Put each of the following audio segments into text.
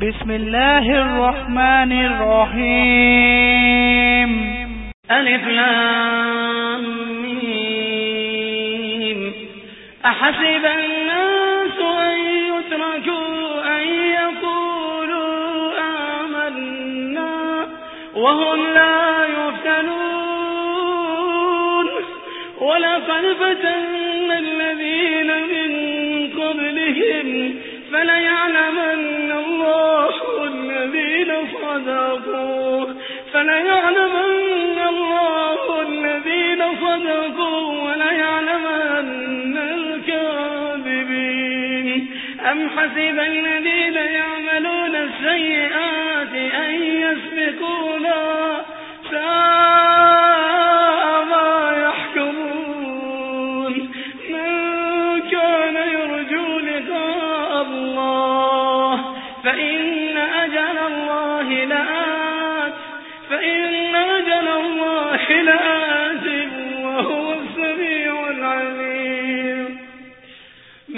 بسم الله الرحمن الرحيم ألف لام ميم أحسب الناس أن يتركوا أن يقولوا آمنا وهم لا يفتنون ولقد فتنا الذين فليعلمن الله الذين صدقوا وليعلمن الكاذبين. أم حسب الذين يعملون السيئات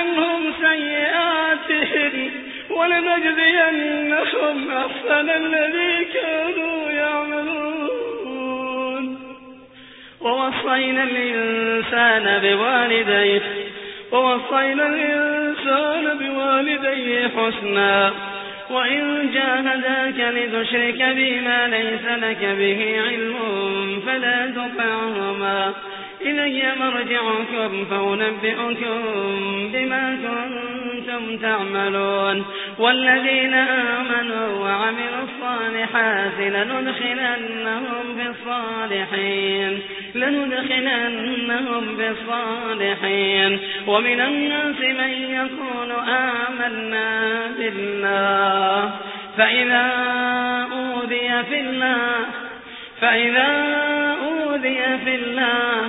عنهم سيئاتهم ولنجزينهم أحسن الذي كانوا يعملون. ووصينا الإنسان بوالديه ووصينا الإنسان بوالديه حسنا. وإن جاهداك لتشرك بما ليس لك به علم فلا تطعهما. إلي مرجعكم فأنبئكم بما كنتم تعملون والذين آمنوا وعملوا الصالحات لندخلنهم بالصالحين لندخلنهم بالصالحين. ومن الناس من يقول آمنا بالله فإذا أوذي في الله فإذا أوذي في الله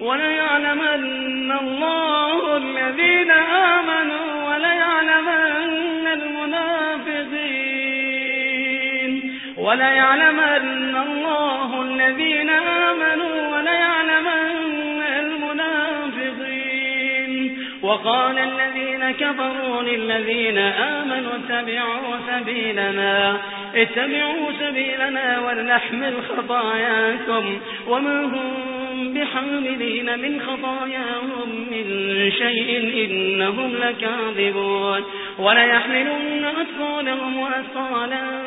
وليعلمن الله الذين آمنوا وليعلمن المنافقين. وليعلمن الله الذين آمنوا وليعلمن المنافقين. وقال الذين كفروا للذين آمنوا اتبعوا سبيلنا اتبعوا سبيلنا ولنحمل خطاياكم. وما هم بحاملين من خطاياهم من شيء إنهم لكاذبون. وليحملن أثقالهم وأثقالا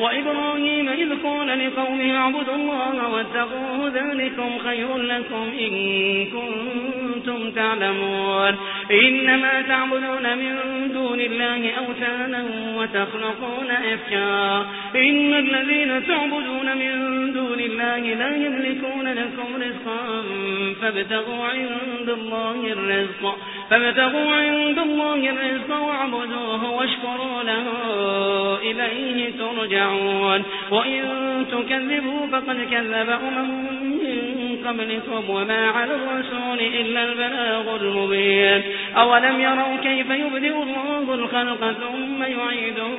وإبراهيم إذ قال لقومه اعبدوا الله واتقوه ذلكم خير لكم إن كنتم تعلمون. إنما تعبدون من دون الله أوثانا وتخلقون إفكا إن الذين تعبدون من دون الله لا يملكون لكم رزقا فابتغوا عند الله الرزق. فابتغوا عند الله الرزق واعبدوه واشكروا له إليه ترجعون. وإن تكذبوا فقد كذب أمم من قبلكم وما على الرسول إلا البلاغ المبين. أولم يروا كيف يبدئ الله الخلق ثم يعيده؟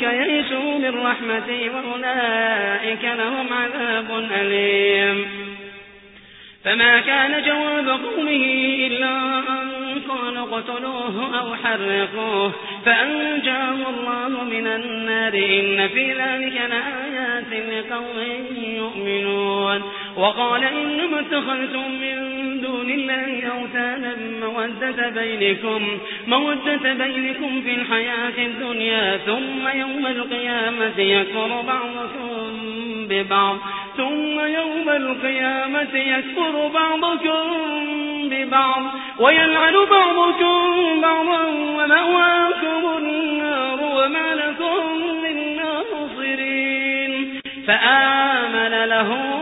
يئسوا من رحمتي وأولئك لهم عذاب أليم. فما كان جواب قومه إلا أن قال اقتلوه أو حرقوه. فأنجاه الله من النار. إن في ذلك لآيات لقوم يؤمنون. وقال إنما اتخذتم من الله أوثانا مودة بينكم, مودة بينكم في الحياة الدنيا ثم يوم القيامة يكفر بعضكم ببعض ثم يوم القيامة يكفر بعضكم ببعض ويلعن بعضكم بعضا ومأواكم النار وما لكم من ناصرين فآمن له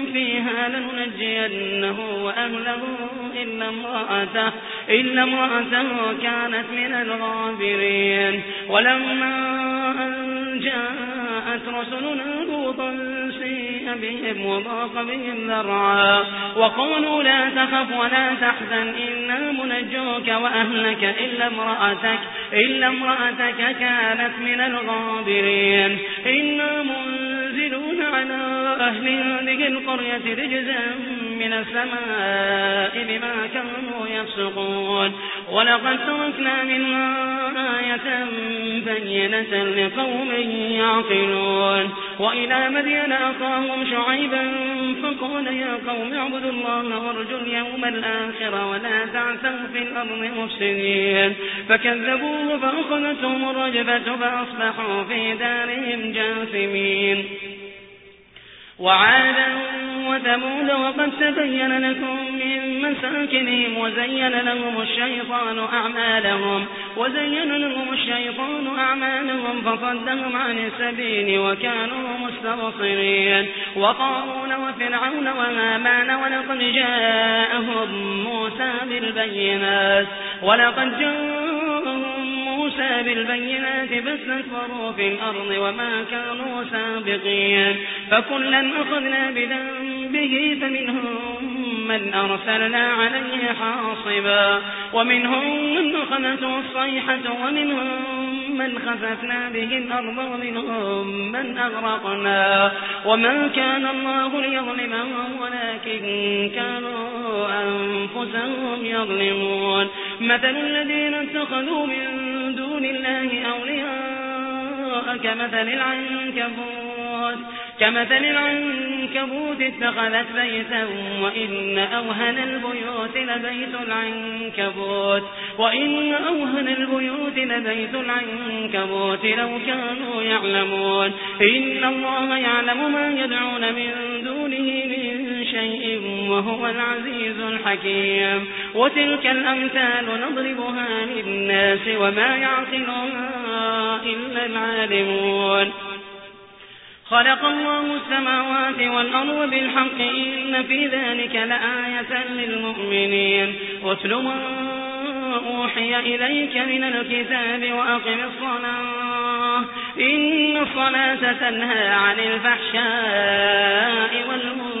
فيها لننجينه وأهله إلا امرأته, إلا امرأته كانت من الغابرين. ولما أن جاءت رسلنا لوطا سيء بهم وضاق بهم ذرعا وقالوا لا تخف ولا تحزن إنا منجوك وأهلك إلا امرأتك, إلا امرأتك كانت من الغابرين. إنا منزلون على أهل هذه القرية رجزا من السماء بما كانوا يفسقون. ولقد تركنا منها آية بينة لقوم يعقلون. وإلى مدين أخاهم شعيبا فقال يا قوم اعبدوا الله وارجوا اليوم الآخر ولا تعثوا في الأرض مفسدين. فكذبوه فأخذتهم الرجفة فأصبحوا في دارهم جاثمين. وعادا وثمود وقد تبين لكم من مساكنهم وزين لهم الشيطان أعمالهم وزين لهم الشيطان أعمالهم فصدهم عن السبيل وكانوا مستبصرين وقارون وفرعون وهامان ولقد جاءهم موسى بالبينات ولقد جاءهم موسى بالبينات فاستكبروا في الأرض وما كانوا سابقين. فكلا أخذنا بذنبه فمنهم من أرسلنا عليه حاصبا. ومنهم من أخذته الصيحة ومنهم من خسفنا به الأرض ومنهم من أغرقنا. وما كان الله ليظلمهم ولكن كانوا أنفسهم يظلمون. مثل الذين اتخذوا من دون الله أولياء كمثل العنكبوت. كمثل العنكبوت اتخذت بيتا وإن أوهن البيوت لبيت العنكبوت. وإن أوهن البيوت لبيت العنكبوت لو كانوا يعلمون. إن الله يعلم ما يدعون من دونه من شيء وهو العزيز الحكيم. وتلك الأمثال نضربها للناس وما يعقلها إلا العالمون. خلق الله السماوات والأرض بالحق إن في ذلك لآية للمؤمنين. واتل ما أوحي إليك من الكتاب وأقم الصلاة إن الصلاة تنهى عن الفحشاء والمنكر.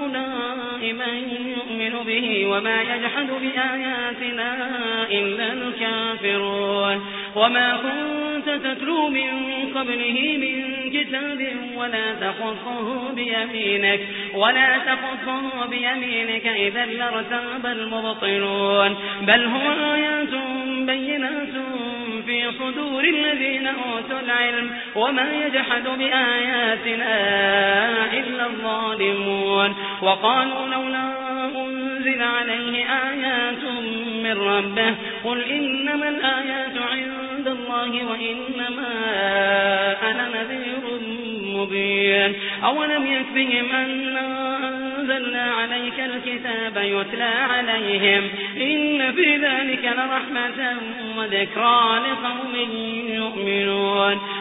هؤلاء من يؤمن به وما يجحد بآياتنا إلا الكافرون. وما كنت تتلو من قبله من كتاب ولا تخصه بيمينك ولا تخصه بيمينك إذا لارتاب المبطلون. بل هو آيات بينات في صدور الذين أوتوا العلم وما يجحد بآياتنا إلا الظالمون. وقالوا لولا أنزل عليه آيات من ربه قل إنما الآيات عند الله وإنما أنا نذير مبين. أولم يكفهم أنا أنزلنا عليك الكتاب يتلى عليهم إن في ذلك لرحمة وذكرى لقوم يؤمنون.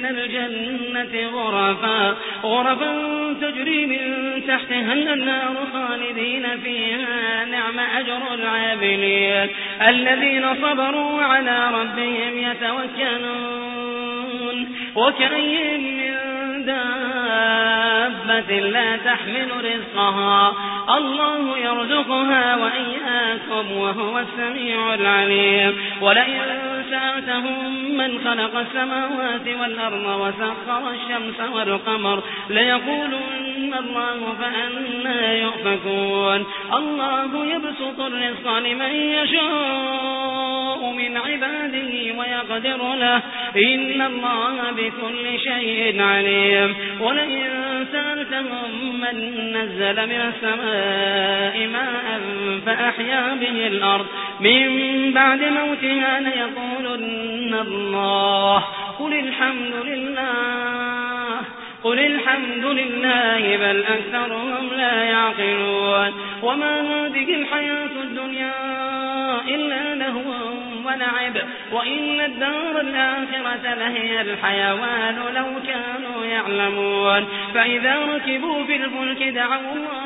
من الجنة غرفا. غرفا تجري من تحتها النار خالدين فيها نعم أجر العاملين الذين صبروا على ربهم يتوكلون. وكأي من دابة لا تحمل رزقها. الله يرزقها وإياكم وهو السميع العليم. ولئن سألتهم من خلق السماوات والأرض وسخر الشمس والقمر. ليقولن الله فأنا يؤفكون. الله يبسط الرزق لمن يشاء من عباده ويقدر له. إن الله بكل شيء عليم. ولئن سألتهم من نزل من السماء ماء فأحيا به الأرض. من بعد موتها ليقولن الله قل الحمد لله قل الحمد لله بل أكثرهم لا يعقلون وما هذه الحياة الدنيا إلا لهو ولعب وإن الدار الآخرة لهي الحيوان لو كانوا يعلمون فإذا ركبوا في الفلك دعوا الله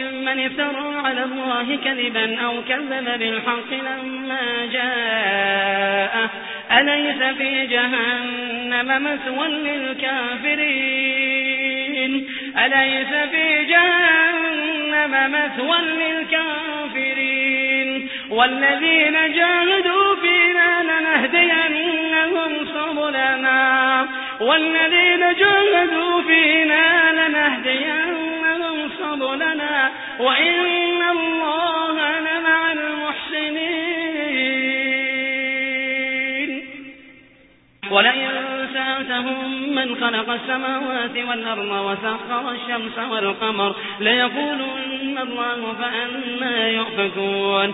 ممن افترى على الله كذبا أو كذب بالحق لما جاءه. أليس في جهنم مثوى للكافرين؟ أليس في جهنم مثوى للكافرين؟ والذين جاهدوا فينا لنهدينهم سبلنا. والذين جاهدوا فينا لنهدينهم سبلنا. وإن الله لمع المحسنين. ولئن سألتهم من خلق السماوات والأرض وسخر الشمس والقمر ليقولن الله فأنا يؤفكون.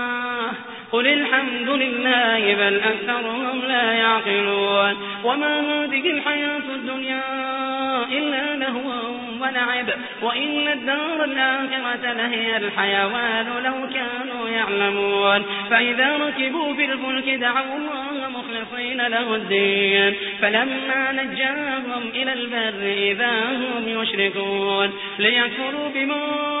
قل الحمد لله بل أكثرهم لا يعقلون وما هذه الحياة الدنيا إلا لهو ولعب وإن الدار الآخرة لهي الحيوان لو كانوا يعلمون فإذا ركبوا في الفلك دعوا الله مخلصين له الدين فلما نجاهم إلى البر إذا هم يشركون ليكفروا بما